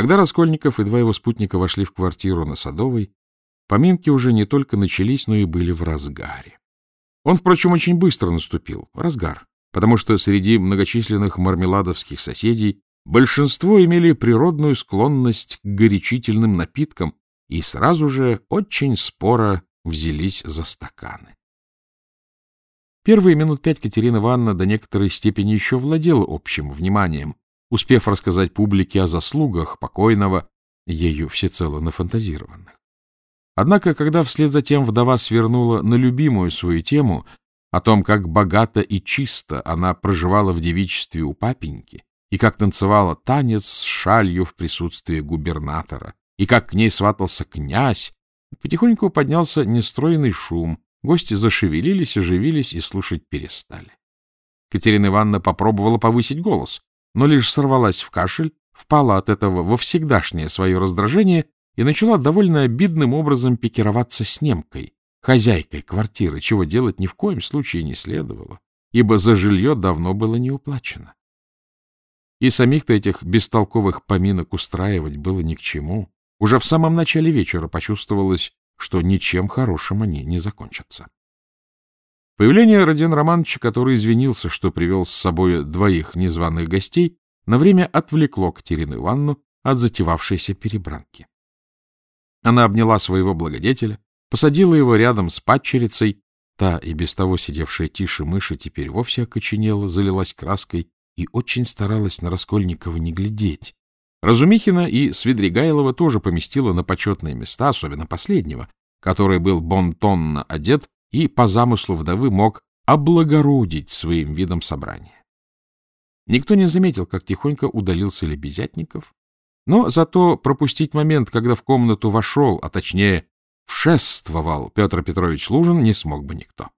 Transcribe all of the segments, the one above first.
Когда Раскольников и два его спутника вошли в квартиру на Садовой, поминки уже не только начались, но и были в разгаре. Он, впрочем, очень быстро наступил, разгар, потому что среди многочисленных мармеладовских соседей большинство имели природную склонность к горячительным напиткам и сразу же очень споро взялись за стаканы. Первые минут пять Катерина Ивановна до некоторой степени еще владела общим вниманием, успев рассказать публике о заслугах покойного, ею всецело нафантазированных. Однако, когда вслед за тем вдова свернула на любимую свою тему о том, как богато и чисто она проживала в девичестве у папеньки, и как танцевала танец с шалью в присутствии губернатора, и как к ней сватался князь, потихоньку поднялся нестроенный шум, гости зашевелились, оживились и слушать перестали. Катерина Ивановна попробовала повысить голос, но лишь сорвалась в кашель, впала от этого во всегдашнее свое раздражение и начала довольно обидным образом пикироваться с немкой, хозяйкой квартиры, чего делать ни в коем случае не следовало, ибо за жилье давно было не уплачено. И самих-то этих бестолковых поминок устраивать было ни к чему. Уже в самом начале вечера почувствовалось, что ничем хорошим они не закончатся. Появление Родиона Романовича, который извинился, что привел с собой двоих незваных гостей, на время отвлекло Катерину Ивановну от затевавшейся перебранки. Она обняла своего благодетеля, посадила его рядом с падчерицей, та и без того сидевшая тише мыши теперь вовсе окоченела, залилась краской и очень старалась на Раскольникова не глядеть. Разумихина и Свидригайлова тоже поместила на почетные места, особенно последнего, который был бонтонно одет и, по замыслу вдовы, мог облагородить своим видом собрание. Никто не заметил, как тихонько удалился Лебезятников, но зато пропустить момент, когда в комнату вошел, а точнее вшествовал Петр Петрович Лужин, не смог бы никто.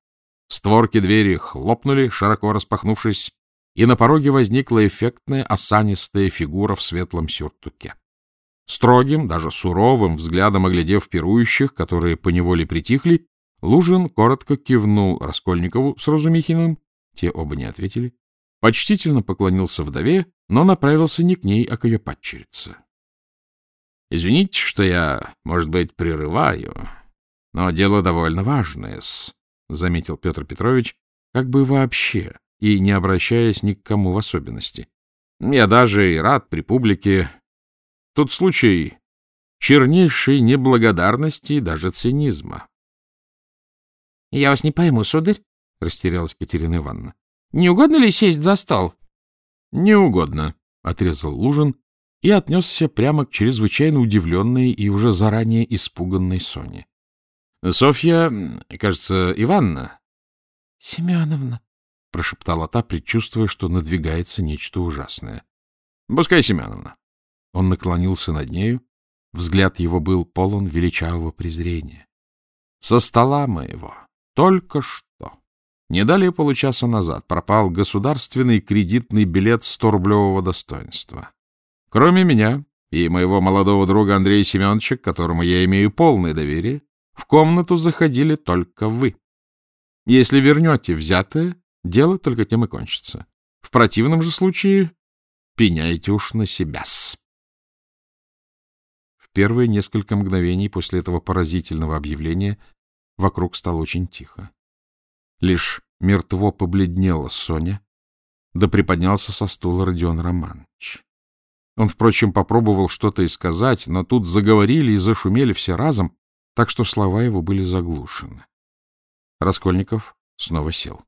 Створки двери хлопнули, широко распахнувшись, и на пороге возникла эффектная осанистая фигура в светлом сюртуке. Строгим, даже суровым взглядом оглядев пирующих, которые поневоле притихли, Лужин коротко кивнул Раскольникову с Разумихиным, те оба не ответили, почтительно поклонился вдове, но направился не к ней, а к ее падчерице. — Извините, что я, может быть, прерываю, но дело довольно важное-с, — заметил Петр Петрович, как бы вообще, и не обращаясь ни к кому в особенности. Я даже и рад при публике. Тут случай чернейшей неблагодарности и даже цинизма. — Я вас не пойму, сударь, — растерялась Катерина Ивановна. — Не угодно ли сесть за стол? — Не угодно, — отрезал Лужин и отнесся прямо к чрезвычайно удивленной и уже заранее испуганной Соне. — Софья, кажется, Ивановна? — Семеновна, — прошептала та, предчувствуя, что надвигается нечто ужасное. — Пускай Семеновна. Он наклонился над нею. Взгляд его был полон величавого презрения. — Со стола моего только что, не далее получаса назад, пропал государственный кредитный билет 100-рублевого достоинства. Кроме меня и моего молодого друга Андрея Семеновича, которому я имею полное доверие, в комнату заходили только вы. Если вернете взятое, дело только тем и кончится. В противном же случае пеняйте уж на себя-с. В первые несколько мгновений после этого поразительного объявления Вокруг стало очень тихо. Лишь мертво побледнела Соня, да приподнялся со стула Родион Романович. Он, впрочем, попробовал что-то и сказать, но тут заговорили и зашумели все разом, так что слова его были заглушены. Раскольников снова сел.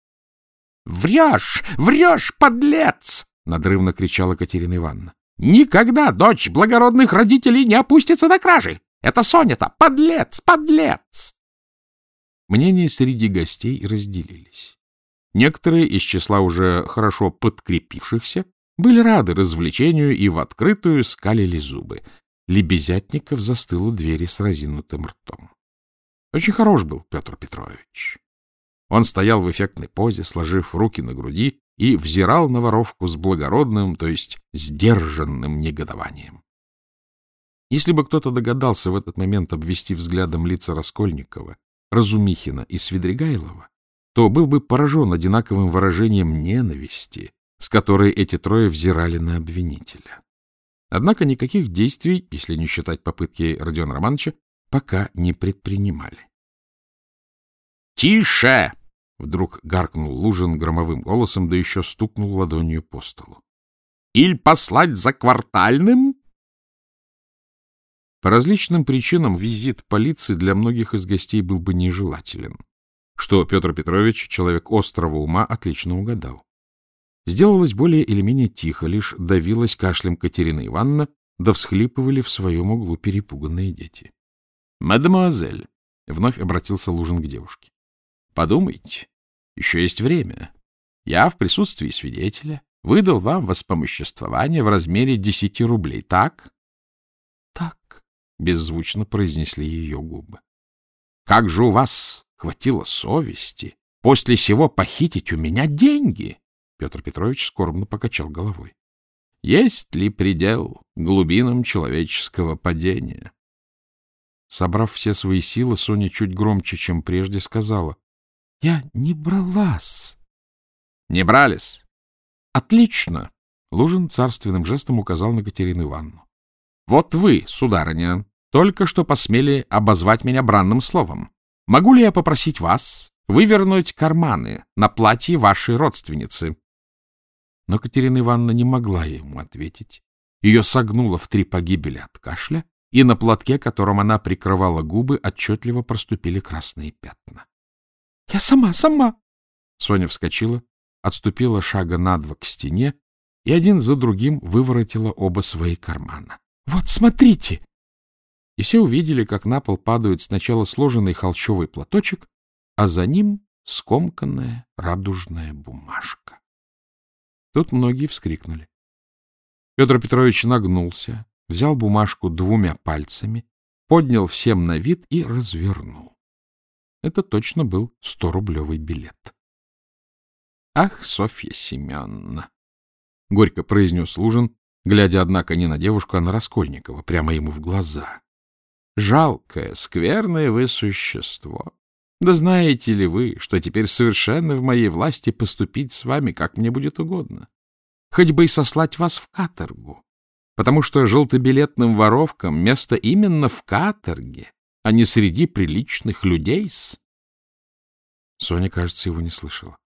— Врешь! Врешь, подлец! — надрывно кричала Катерина Ивановна. — Никогда дочь благородных родителей не опустится на кражи! Это Соня-то! Подлец! Подлец! Мнения среди гостей разделились. Некоторые из числа уже хорошо подкрепившихся были рады развлечению и в открытую скалили зубы. Лебезятников застыл у двери с разинутым ртом. Очень хорош был Петр Петрович. Он стоял в эффектной позе, сложив руки на груди, и взирал на воровку с благородным, то есть сдержанным негодованием. Если бы кто-то догадался в этот момент обвести взглядом лица Раскольникова Разумихина и Свидригайлова, то был бы поражен одинаковым выражением ненависти, с которой эти трое взирали на обвинителя. Однако никаких действий, если не считать попытки Родиона Романовича, пока не предпринимали. «Тише!» — вдруг гаркнул Лужин громовым голосом, да еще стукнул ладонью по столу. «Иль послать за квартальным?» По различным причинам визит полиции для многих из гостей был бы нежелателен, что Петр Петрович, человек острого ума, отлично угадал. Сделалось более или менее тихо, лишь давилась кашлем Катерина Ивановна, да всхлипывали в своем углу перепуганные дети. — Мадемуазель, — вновь обратился Лужин к девушке, — подумайте, еще есть время. Я в присутствии свидетеля выдал вам воспомоществование в размере десяти рублей, так? — беззвучно произнесли ее губы. — Как же у вас хватило совести после сего похитить у меня деньги? Петр Петрович скорбно покачал головой. Есть ли предел глубинам человеческого падения? Собрав все свои силы, Соня чуть громче, чем прежде, сказала. — Я не бралась. — Не брались? — Отлично. Лужин царственным жестом указал на Катерину Ивановну. — Вот вы, сударыня, только что посмели обозвать меня бранным словом. Могу ли я попросить вас вывернуть карманы на платье вашей родственницы? Но Катерина Ивановна не могла ему ответить. Ее согнуло в три погибели от кашля, и на платке, которым она прикрывала губы, отчетливо проступили красные пятна. — Я сама, сама! Соня вскочила, отступила шага на два к стене и один за другим выворотила оба свои кармана. — Вот, смотрите! И все увидели, как на пол падает сначала сложенный холщовый платочек, а за ним скомканная радужная бумажка. Тут многие вскрикнули. Петр Петрович нагнулся, взял бумажку двумя пальцами, поднял всем на вид и развернул. Это точно был сто-рублевый билет. — Ах, Софья Семеновна! — горько произнес Лужин, глядя, однако, не на девушку, а на Раскольникова, прямо ему в глаза. — Жалкое, скверное вы существо. Да знаете ли вы, что теперь совершенно в моей власти поступить с вами, как мне будет угодно? Хоть бы и сослать вас в каторгу, потому что желтобилетным воровкам место именно в каторге, а не среди приличных людей -с. Соня, кажется, его не слышала.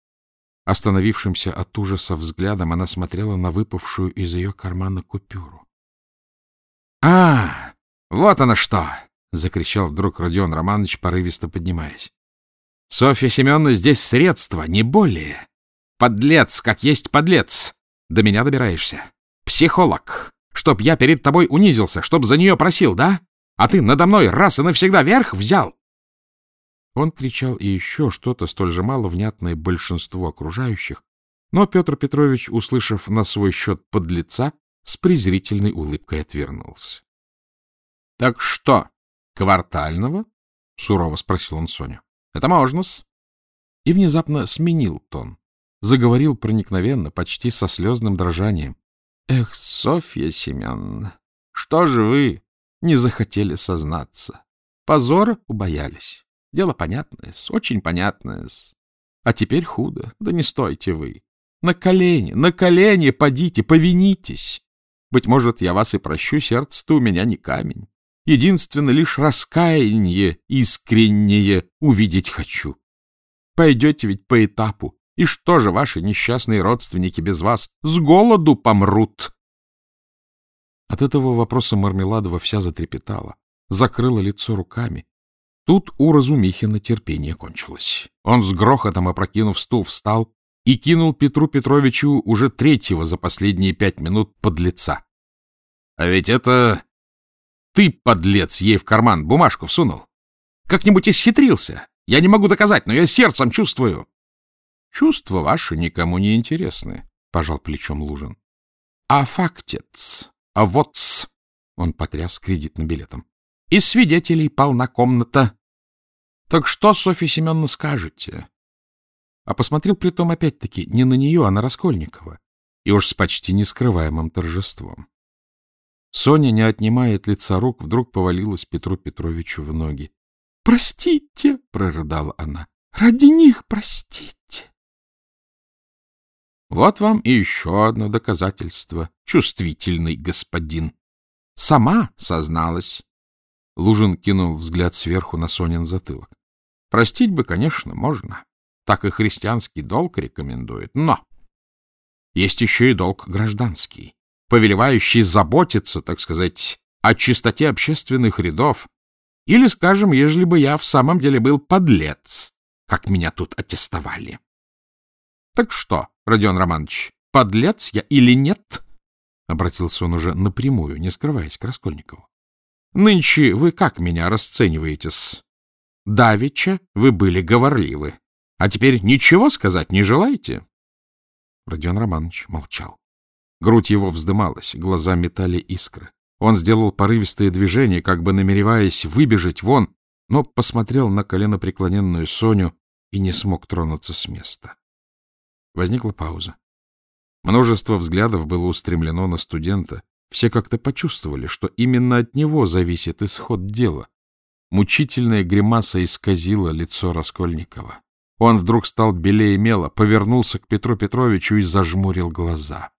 Остановившимся от ужаса взглядом она смотрела на выпавшую из ее кармана купюру. — А, вот оно что! — закричал вдруг Родион Романович, порывисто поднимаясь. Софья Семеновна здесь средство, не более. Подлец, как есть подлец. До меня добираешься. Психолог. Чтоб я перед тобой унизился, чтоб за нее просил, да? А ты надо мной раз и навсегда верх взял. Он кричал и еще что-то столь же мало внятное большинству окружающих, но Петр Петрович, услышав на свой счет подлеца, с презрительной улыбкой отвернулся. — Так что, квартального? — сурово спросил он Соню. Это можно-с. И внезапно сменил тон. Заговорил проникновенно, почти со слезным дрожанием. — Эх, Софья Семеновна, что же вы не захотели сознаться? Позора убоялись. Дело понятное, очень понятное. -с. А теперь худо, да не стойте вы. На колени, на колени подите, повинитесь. Быть может, я вас и прощу, сердце-то у меня не камень. Единственно лишь раскаяние искреннее увидеть хочу. Пойдете ведь по этапу, и что же ваши несчастные родственники без вас с голоду помрут? От этого вопроса Мармеладова вся затрепетала, закрыла лицо руками. Тут у Разумихина терпение кончилось. Он с грохотом, опрокинув стул, встал и кинул Петру Петровичу уже третьего за последние пять минут под лица. — А ведь это ты, подлец, ей в карман бумажку всунул. Как-нибудь исхитрился. Я не могу доказать, но я сердцем чувствую. Чувства ваши никому не интересны, — пожал плечом Лужин. А фактец, а вот Он потряс кредитным билетом. И свидетелей полна комната. Так что, Софья Семеновна, скажете? А посмотрел притом опять-таки не на нее, а на Раскольникова. И уж с почти нескрываемым торжеством. Соня, не отнимая от лица рук, вдруг повалилась Петру Петровичу в ноги. — Простите, — прорыдала она, — ради них простите. Вот вам и еще одно доказательство, чувствительный господин. Сама созналась. Лужин кинул взгляд сверху на Сонин затылок. Простить бы, конечно, можно. Так и христианский долг рекомендует. Но есть еще и долг гражданский, повелевающий заботиться, так сказать, о чистоте общественных рядов. Или, скажем, ежели бы я в самом деле был подлец, как меня тут аттестовали. Так что, Родион Романович, подлец я или нет? Обратился он уже напрямую, не скрываясь к Раскольникову. Нынче вы как меня расцениваете-с? Давеча вы были говорливы, а теперь ничего сказать не желаете? Родион Романович молчал. Грудь его вздымалась, глаза метали искры. Он сделал порывистое движение, как бы намереваясь выбежать вон, но посмотрел на коленопреклоненную Соню и не смог тронуться с места. Возникла пауза. Множество взглядов было устремлено на студента. Все как-то почувствовали, что именно от него зависит исход дела. Мучительная гримаса исказила лицо Раскольникова. Он вдруг стал белее мела, повернулся к Петру Петровичу и зажмурил глаза.